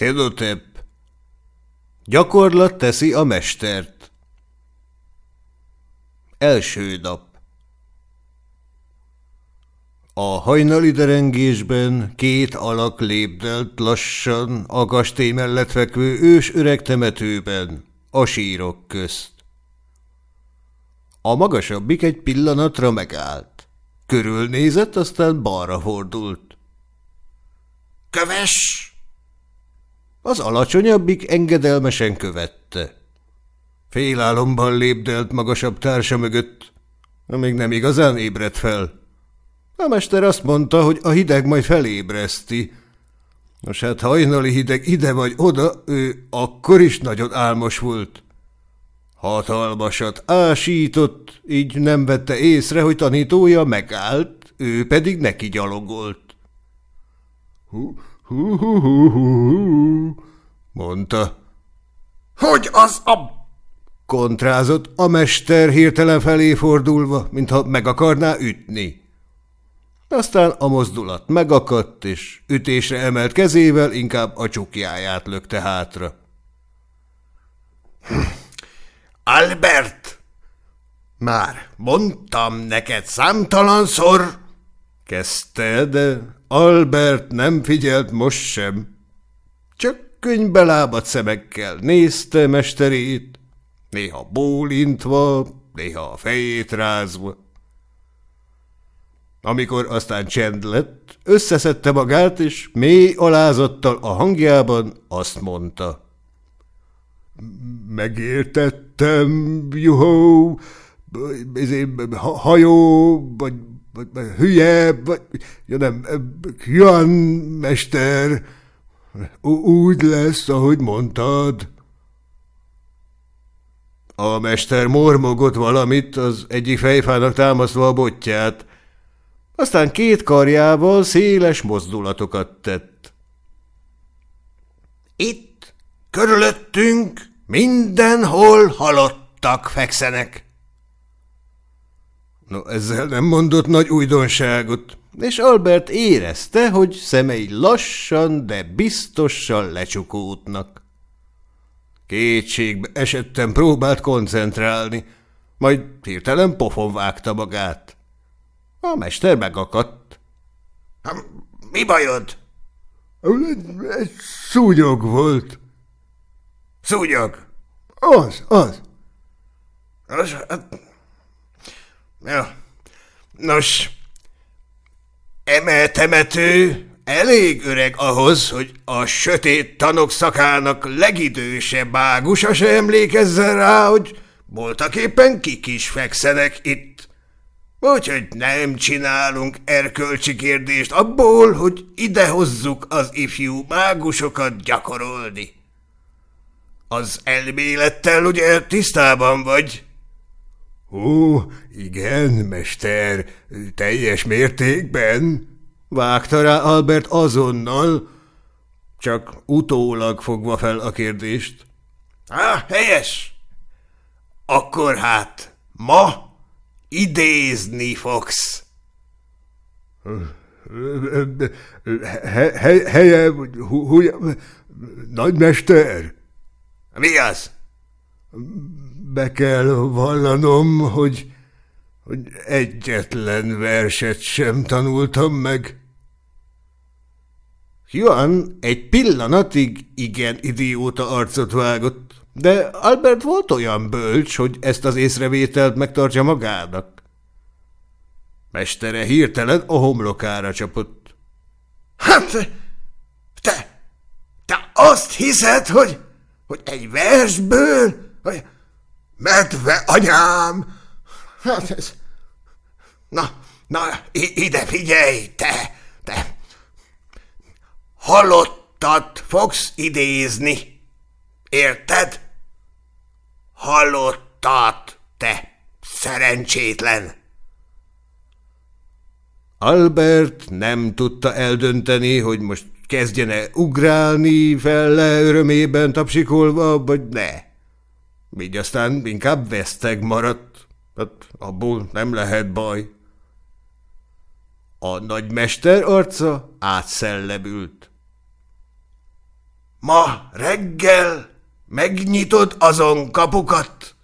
Szedotep. Gyakorlat teszi a mestert. Első nap. A hajnali derengésben két alak lépdelt lassan a kastély mellett fekvő ős öreg temetőben, a sírok közt. A magasabbik egy pillanatra megállt. Körülnézett, aztán balra fordult. – Köves! Az alacsonyabbik engedelmesen követte. Félálomban lépdelt magasabb társa mögött, amíg nem igazán ébredt fel. A mester azt mondta, hogy a hideg majd felébreszti. Nos hát hajnali hideg ide vagy oda, ő akkor is nagyon álmos volt. Hatalmasat ásított, így nem vette észre, hogy tanítója megállt, ő pedig neki gyalogolt. Hú, hú, mondta. Hogy az a... kontrázott a mester hirtelen felé fordulva, mintha meg akarná ütni. Aztán a mozdulat megakadt, és ütésre emelt kezével inkább a csukjáját lökte hátra. Albert! Már mondtam neked számtalanszor, kezdte, de Albert nem figyelt most sem. Csak könyvbe lábadt szemekkel nézte mesterét, néha bólintva, néha a fejét rázva. Amikor aztán csend lett, összeszedte magát, és mély alázattal a hangjában azt mondta. Megértettem, juhó, hajó, vagy, vagy, vagy hülye, vagy, ja nem, Juan mester, úgy lesz, ahogy mondtad. A mester mormogott valamit, az egyik fejfának támasztva a botját, aztán két karjával széles mozdulatokat tett. Itt, körülöttünk, mindenhol halottak fekszenek. No, ezzel nem mondott nagy újdonságot, és Albert érezte, hogy szemei lassan, de biztosan lecsukódnak. Kétségbe esettem próbált koncentrálni, majd hirtelen pofon vágta magát. A mester megakadt. – Mi bajod? – Egy szúnyog volt. – Szúnyog? – Az, az. – Nos, hát... Jó. Nos, emeltemető elég öreg ahhoz, hogy a sötét tanok szakának legidősebb águsa se emlékezzen rá, hogy voltak éppen kik is fekszenek itt. Úgyhogy nem csinálunk erkölcsi kérdést abból, hogy idehozzuk az ifjú mágusokat gyakorolni. Az elmélettel ugye tisztában vagy? Ó, igen, mester, teljes mértékben, vágta rá Albert azonnal, csak utólag fogva fel a kérdést. Á, helyes! Akkor hát, ma Idézni fogsz. Helye, nagymester? Mi az? Be kell vallanom, hogy, hogy egyetlen verset sem tanultam meg. Juan egy pillanatig igen idióta arcot vágott de Albert volt olyan bölcs, hogy ezt az észrevételt megtartja magának. Mestere hirtelen a homlokára csapott. Hát, te, te azt hiszed, hogy, hogy egy versből, hogy medve anyám, hát ez, na, na, ide figyelj, te, te, halottat fogsz idézni. Érted? Hallottat, te szerencsétlen! Albert nem tudta eldönteni, hogy most kezdjene ugrálni felle örömében tapsikolva, vagy ne. Így aztán inkább veszteg maradt. Hát abból nem lehet baj. A nagymester arca átszellebült. Ma reggel megnyitod azon kapukat,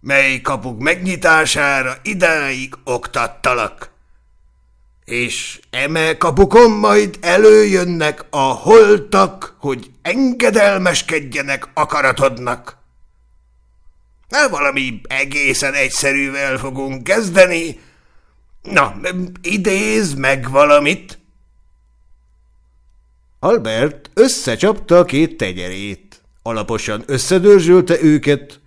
mely kapuk megnyitására idáig oktattalak. És eme kapukon majd előjönnek a holtak, hogy engedelmeskedjenek akaratodnak. Na, valami egészen egyszerűvel fogunk kezdeni. Na, idéz meg valamit. Albert összecsapta a két tegyerét, alaposan összedörzsölte őket,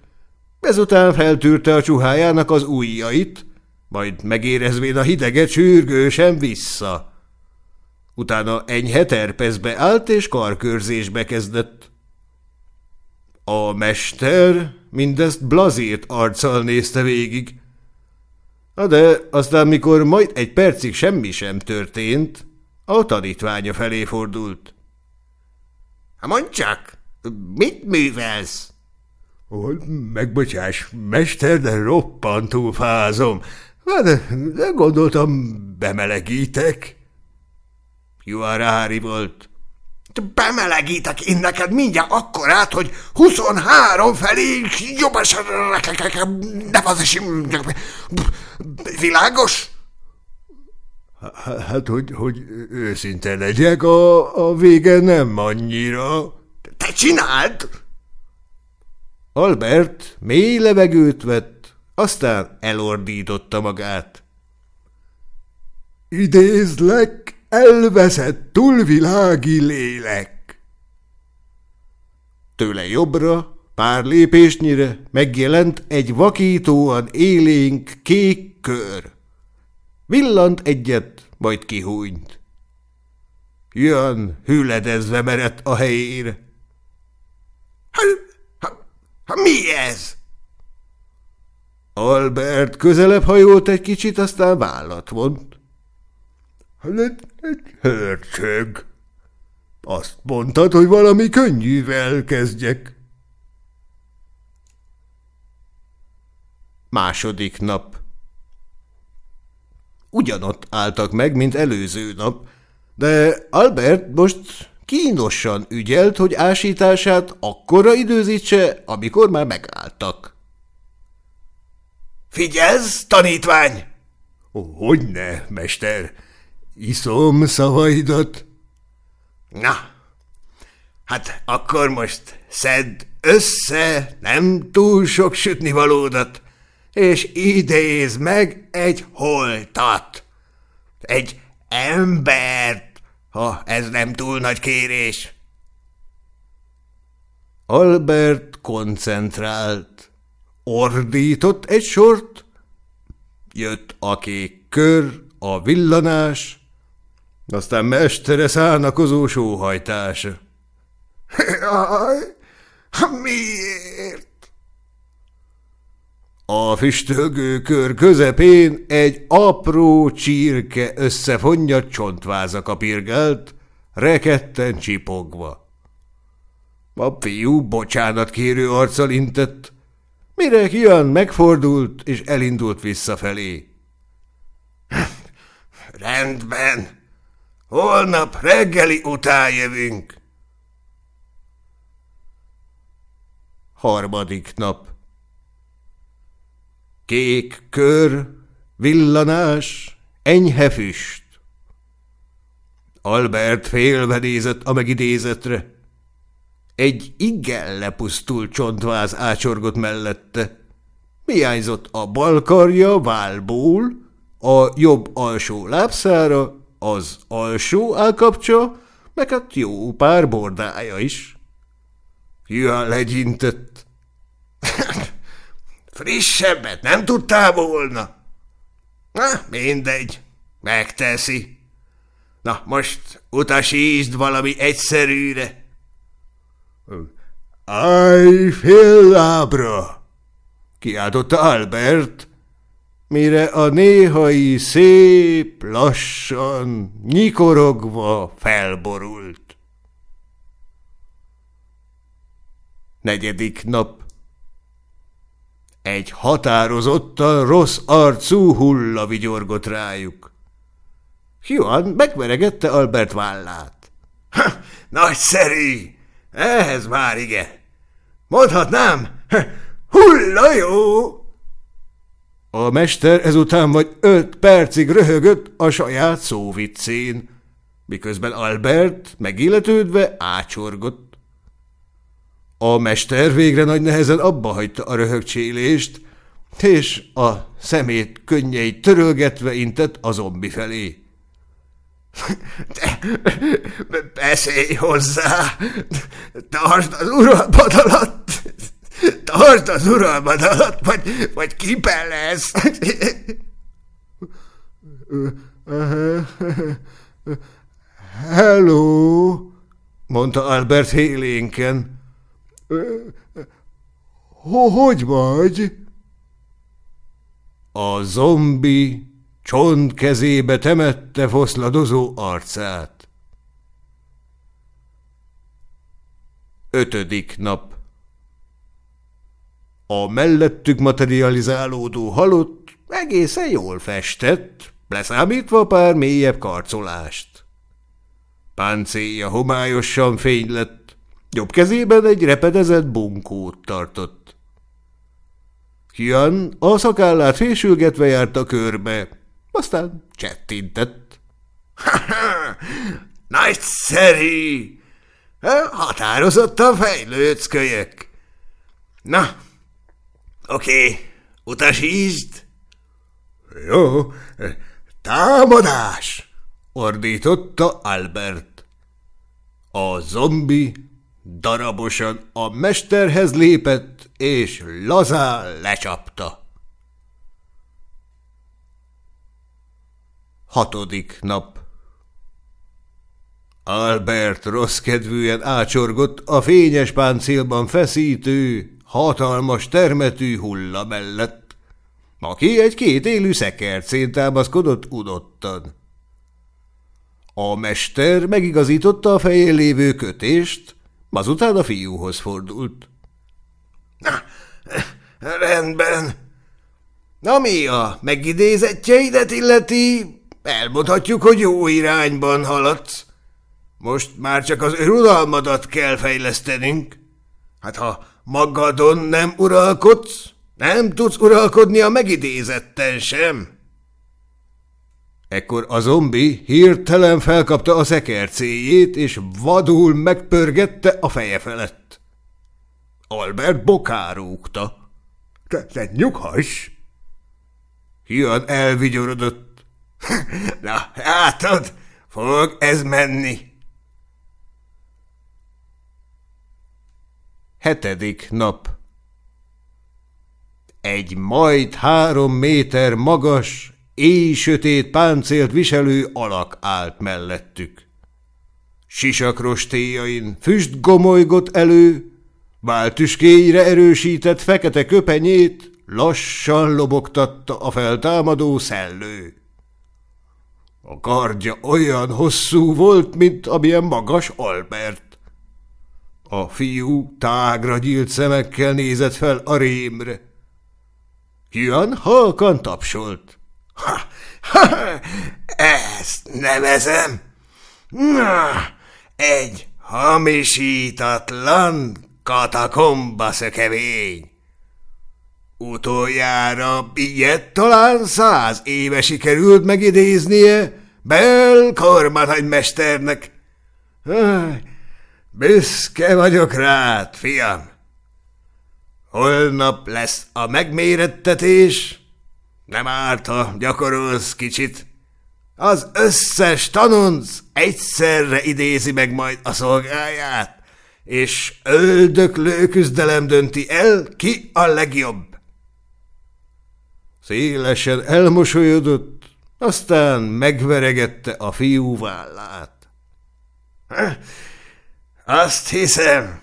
ezután feltűrte a csuhájának az ujjait, majd megérezvén a hideget sürgősen vissza. Utána enyhe terpezbe állt és karkörzésbe kezdett. A mester mindezt blazírt arccal nézte végig. De aztán, mikor majd egy percig semmi sem történt, a tanítványa felé fordult. – Mondd csak, mit művelsz? – Megbocsás, mester, de roppantul fázom. De, de gondoltam, bemelegítek. Juarári volt. Bemelegítek én neked mindjárt akkorát, hogy 23 felé jobbas ne Világos? Hát, hogy, hogy őszinte legyek, a, a vége nem annyira. Te csináld! Albert mély levegőt vett, aztán elordította magát. Idézlek, elveszett túlvilági lélek. Tőle jobbra, pár lépésnyire megjelent egy vakítóan élénk kék kör. Villant egyet, majd kihúnyt. Jön hüledezve merett a helyére. Ha, ha, ha mi ez? Albert közelebb hajolt egy kicsit, aztán vállat vont. Hát hörcsög. Azt mondtad, hogy valami könnyűvel kezdjek. Második nap ugyanott álltak meg, mint előző nap, de Albert most kínosan ügyelt, hogy ásítását akkora időzítse, amikor már megálltak. – Figyelsz, tanítvány! – Hogyne, mester, iszom szavaidat. – Na, hát akkor most szedd össze nem túl sok sütnivalódat, és idéz meg egy holtat. Egy embert, ha ez nem túl nagy kérés. Albert koncentrált, ordított egy sort, jött a kék kör, a villanás, aztán mestere szánakozó sóhajtása. Jaj, miért? A füstölgő kör közepén egy apró csirke összefonja csontváza kapirgált, reketten csipogva. A fiú bocsánat kérő arccal intett, mire Kian megfordult és elindult visszafelé. Rendben, holnap reggeli után jövünk. Harmadik nap Kék kör, villanás, enyhe füst. Albert félve nézett a megidézetre. Egy igen lepusztult csontváz ácsorgott mellette. Hiányzott a bal karja válból, a jobb alsó lábszára, az alsó állkapcsa, meg hát jó pár bordája is. Jön legyintett. Frissebbet nem tudtál volna? Na, mindegy, megteszi. Na, most utasítsd valami egyszerűre. Állj fél lábra! kiáltotta Albert, mire a néhai szép, lassan, nyikorogva felborult. Negyedik nap egy határozottan rossz arcú hulla vigyorgott rájuk. Juan megveregette Albert vállát. – Nagyszerű! ehhez már igen. Mondhatnám, hulla jó! A mester ezután vagy öt percig röhögött a saját szóviccén, miközben Albert megilletődve ácsorgott. A mester végre nagy nehezen abba hagyta a röhögcsélést, és a szemét könnyeit törölgetve intett a zombi felé. Beszélj hozzá! Tartsd az uralmad alatt! Tartsd az uralmad alatt, vagy, vagy kipellesz! Hello! mondta Albert hélénken. Hogy vagy? A zombi csont kezébe temette foszladozó arcát. Ötödik nap A mellettük materializálódó halott egészen jól festett, leszámítva pár mélyebb karcolást. Páncélja homályosan fény lett, jobb kezében egy repedezett bunkót tartott. Kian a szakállát fésülgetve járt a körbe, aztán csettintett. – Nagyszerű! Határozottan fejlődsz, kölyök. Na, oké, utasítsd. Jó, támadás! ordította Albert. A zombi darabosan a mesterhez lépett, és lazán lecsapta. Hatodik nap Albert rossz kedvűen ácsorgott a fényes páncélban feszítő, hatalmas termetű hulla mellett, aki egy két élő szekercén támaszkodott udottan. A mester megigazította a fején lévő kötést, azután a fiúhoz fordult. – Rendben. Ami a megidézettjeidet illeti, Elmondhatjuk, hogy jó irányban haladsz. Most már csak az uralmadat kell fejlesztenünk. Hát ha magadon nem uralkodsz, nem tudsz uralkodni a megidézetten sem. Ekkor a zombi hirtelen felkapta a szekercéjét, és vadul megpörgette a feje felett. Albert bokárúgta. Te, te nyughass! Hian elvigyorodott, Na, látod, fog ez menni. Hetedik nap Egy majd három méter magas, éjsötét páncélt viselő alak állt mellettük. Sisakrostéjain füst gomolygott elő, váltüskéire erősített fekete köpenyét lassan lobogtatta a feltámadó szellő. A kardja olyan hosszú volt, mint amilyen magas Albert. A fiú tágra gyílt szemekkel nézett fel a rémre. Kian halkan tapsolt. Ha, ha, ezt nevezem. Na, egy hamisítatlan katakomba szökevény. Utoljára ilyet talán száz éve sikerült megidéznie Bell kormánymesternek. Büszke vagyok rád, fiam. Holnap lesz a megmérettetés. Nem árt, ha gyakorolsz kicsit. Az összes tanonc egyszerre idézi meg majd a szolgáját, és öldöklő küzdelem dönti el, ki a legjobb. Szélesen elmosolyodott, aztán megveregette a fiú vállát. Azt hiszem,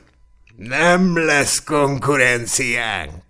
nem lesz konkurenciánk.